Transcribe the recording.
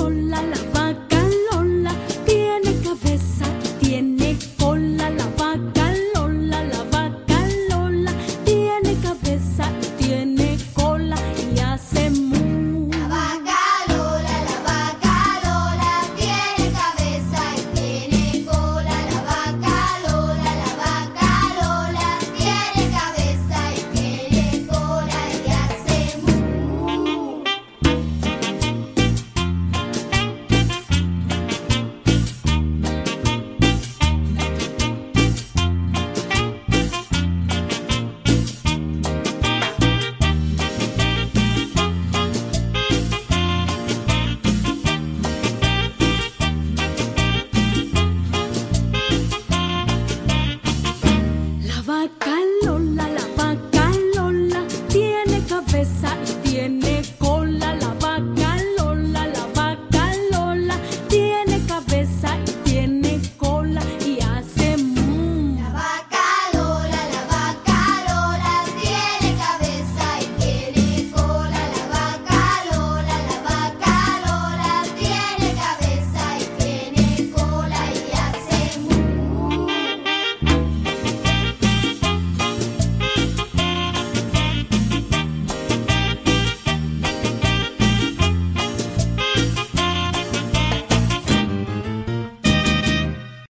sola la vaca. tiene